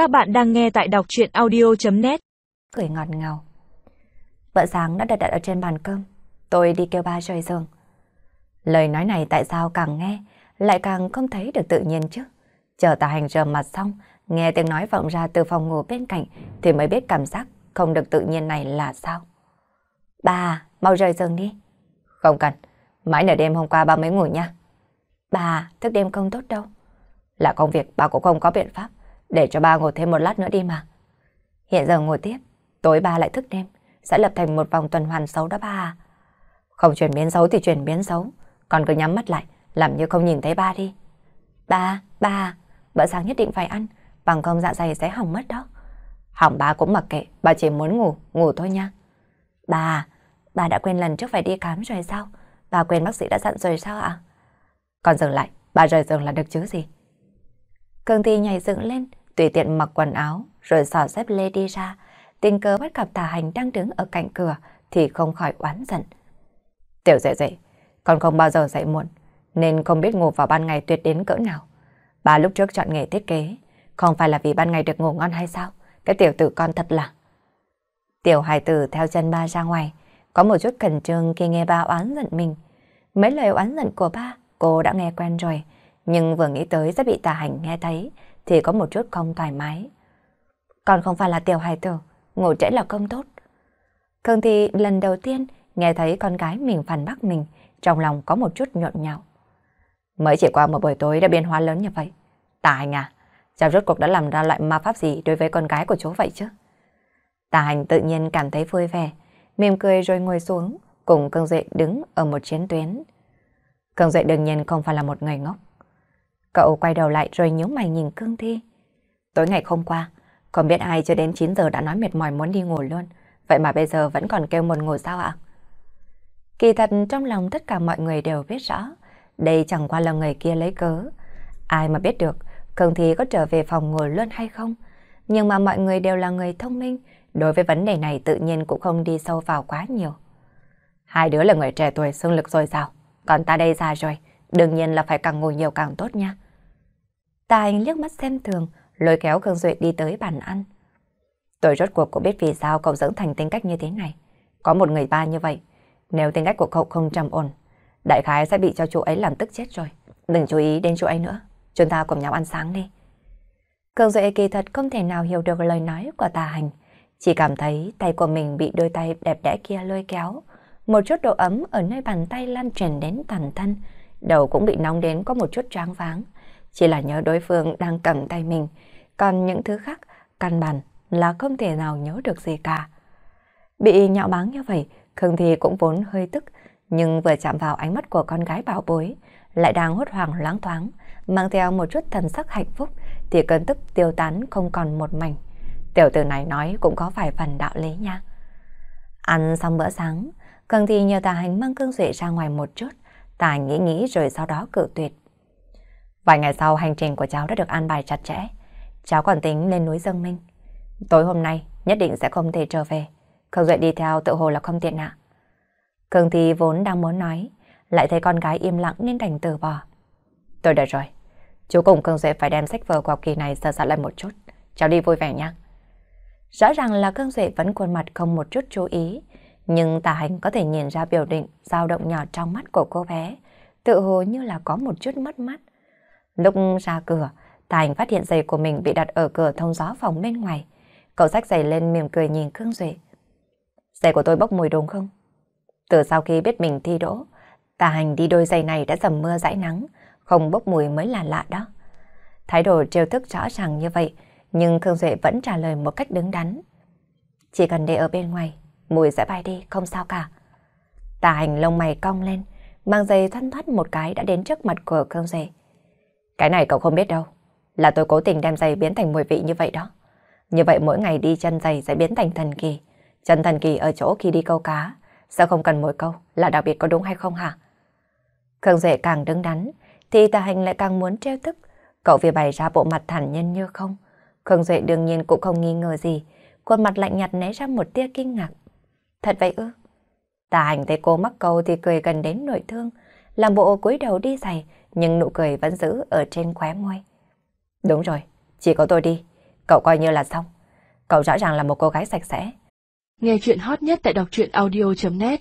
Các bạn đang nghe tại đọc chuyện audio.net Cười ngọt ngào. vợ sáng đã đặt đặt ở trên bàn cơm. Tôi đi kêu ba rời giường. Lời nói này tại sao càng nghe, lại càng không thấy được tự nhiên chứ. Chờ tà hành rờ mặt xong, nghe tiếng nói vọng ra từ phòng ngủ bên cạnh thì mới biết cảm giác không được tự nhiên này là sao. Bà, mau rời giường đi. Không cần, mãi nửa đêm hôm qua ba mới ngủ nha. Bà, thức đêm không tốt đâu. Là công việc bà cũng không có biện pháp, để cho ba ngồi thêm một lát nữa đi mà. Hiện giờ ngồi tiếp, tối ba lại thức đêm, sẽ lập thành một vòng tuần hoàn xấu đó ba à. Không chuyển biến xấu thì chuyển biến xấu, còn cứ nhắm mắt lại, làm như không nhìn thấy ba đi. Ba, ba, bữa sáng nhất định phải ăn, bằng không dạ dày sẽ hỏng mất đó. Hỏng ba cũng mặc kệ, bà chỉ muốn ngủ, ngủ thôi nha. Bà, bà đã quên lần trước phải đi khám rồi sao? Bà quên bác sĩ đã dặn rồi sao ạ? Còn dừng lại, bà rời giường là được chứ gì? Cường Thi nhảy dựng lên, tùy tiện mặc quần áo, rồi xỏ dép lê đi ra. Tình cờ bắt gặp tà hành đang đứng ở cạnh cửa thì không khỏi oán giận. Tiểu dậy dậy, con không bao giờ dậy muộn, nên không biết ngủ vào ban ngày tuyệt đến cỡ nào. Bà lúc trước chọn nghề thiết kế, không phải là vì ban ngày được ngủ ngon hay sao? Cái tiểu tử con thật là... Tiểu hài tử theo chân ba ra ngoài, có một chút khẩn trương khi nghe ba oán giận mình. Mấy lời oán giận của ba, cô đã nghe quen rồi, nhưng vừa nghĩ tới sẽ bị tà hành nghe thấy, thì có một chút không thoải mái. Còn không phải là tiểu hài tử, ngủ trễ là không tốt. Khương Thi lần đầu tiên nghe thấy con gái mình phản bác mình, trong lòng có một chút nhộn nhạo. Mới chỉ qua một buổi tối đã biến hóa lớn như vậy. Tà hành à, cháu rốt cuộc đã làm ra loại ma pháp gì đối với con gái của chú vậy chứ? Tà hành tự nhiên cảm thấy vui vẻ, mỉm cười rồi ngồi xuống, cùng Cương Duệ đứng ở một chiến tuyến. Cương Duệ đương nhiên không phải là một người ngốc. Cậu quay đầu lại rồi nhíu mày nhìn Cương Thi. Tối ngày hôm qua, không biết ai cho đến 9 giờ đã nói mệt mỏi muốn đi ngủ luôn. Vậy mà bây giờ vẫn còn kêu một ngủ sao ạ? Kỳ thật trong lòng tất cả mọi người đều biết rõ. Đây chẳng qua là người kia lấy cớ. Ai mà biết được Cương Thi có trở về phòng ngủ luôn hay không? Nhưng mà mọi người đều là người thông minh. Đối với vấn đề này tự nhiên cũng không đi sâu vào quá nhiều. Hai đứa là người trẻ tuổi xương lực rồi sao? Còn ta đây già rồi. Đương nhiên là phải càng ngồi nhiều càng tốt nha. Tà anh liếc mắt xem thường, lôi kéo Khương Duệ đi tới bàn ăn. Tôi rốt cuộc cũng biết vì sao cậu dưỡng thành tính cách như thế này. Có một người ba như vậy, nếu tính cách của cậu không trầm ổn, đại khái sẽ bị cho chú ấy làm tức chết rồi. Đừng chú ý đến chú ấy nữa, chúng ta cùng nhau ăn sáng đi. Khương Duệ kỳ thật không thể nào hiểu được lời nói của tà hành, chỉ cảm thấy tay của mình bị đôi tay đẹp đẽ kia lôi kéo. Một chút độ ấm ở nơi bàn tay lan truyền đến toàn thân, đầu cũng bị nóng đến có một chút tráng váng. Chỉ là nhớ đối phương đang cầm tay mình, còn những thứ khác căn bản là không thể nào nhớ được gì cả. Bị nhạo báng như vậy, Khương Thi cũng vốn hơi tức, nhưng vừa chạm vào ánh mắt của con gái bảo bối, lại đang hốt hoảng loáng thoáng, mang theo một chút thần sắc hạnh phúc, thì cơn tức tiêu tán không còn một mảnh. Tiểu tử này nói cũng có vài phần đạo lý nha. Ăn xong bữa sáng, Khương Thi nhờ tà hành mang cương duệ ra ngoài một chút, tà nghĩ nghĩ rồi sau đó cự tuyệt. Vài ngày sau hành trình của cháu đã được an bài chặt chẽ. Cháu còn tính lên núi Dương Minh. Tối hôm nay nhất định sẽ không thể trở về. Khương Duệ đi theo tự hồ là không tiện ạ. À. Cường Thi vốn đang muốn nói, lại thấy con gái im lặng nên đành từ bỏ. Tôi đợi rồi. Chú cùng Cương Duệ phải đem sách vở của học kỳ này sờ soạn lại một chút. Cháu đi vui vẻ nha. Rõ ràng là Cương Duệ vẫn khuôn mặt không một chút chú ý, nhưng tà hành có thể nhìn ra biểu định dao động nhỏ trong mắt của cô bé, tự hồ như là có một chút mất mắt. Lúc ra cửa, Thành hành phát hiện giày của mình bị đặt ở cửa thông gió phòng bên ngoài. Cậu xách giày lên mỉm cười nhìn khương Duệ. Giày của tôi bốc mùi đúng không? Từ sau khi biết mình thi đỗ, tà hành đi đôi giày này đã dầm mưa dãi nắng, không bốc mùi mới là lạ đó. Thái độ trêu thức rõ ràng như vậy, nhưng Khương Duệ vẫn trả lời một cách đứng đắn. Chỉ cần để ở bên ngoài, mùi sẽ bay đi, không sao cả. Tà hành lông mày cong lên, mang giày thoăn thoát một cái đã đến trước mặt của Khương Duệ. Cái này cậu không biết đâu, là tôi cố tình đem giày biến thành mùi vị như vậy đó. Như vậy mỗi ngày đi chân giày sẽ biến thành thần kỳ. Chân thần kỳ ở chỗ khi đi câu cá, sao không cần mỗi câu, là đặc biệt có đúng hay không hả? Khương Duệ càng đứng đắn, thì tà hành lại càng muốn treo tức. Cậu vì bày ra bộ mặt thản nhân như không. Khương Duệ đương nhiên cũng không nghi ngờ gì, khuôn mặt lạnh nhạt né ra một tia kinh ngạc. Thật vậy ư? Tà hành thấy cô mắc câu thì cười gần đến nội thương, làm bộ cúi đầu đi giày, nhưng nụ cười vẫn giữ ở trên khóe môi. Đúng rồi, chỉ có tôi đi, cậu coi như là xong. Cậu rõ ràng là một cô gái sạch sẽ. Nghe chuyện hot nhất tại đọc truyện audio.net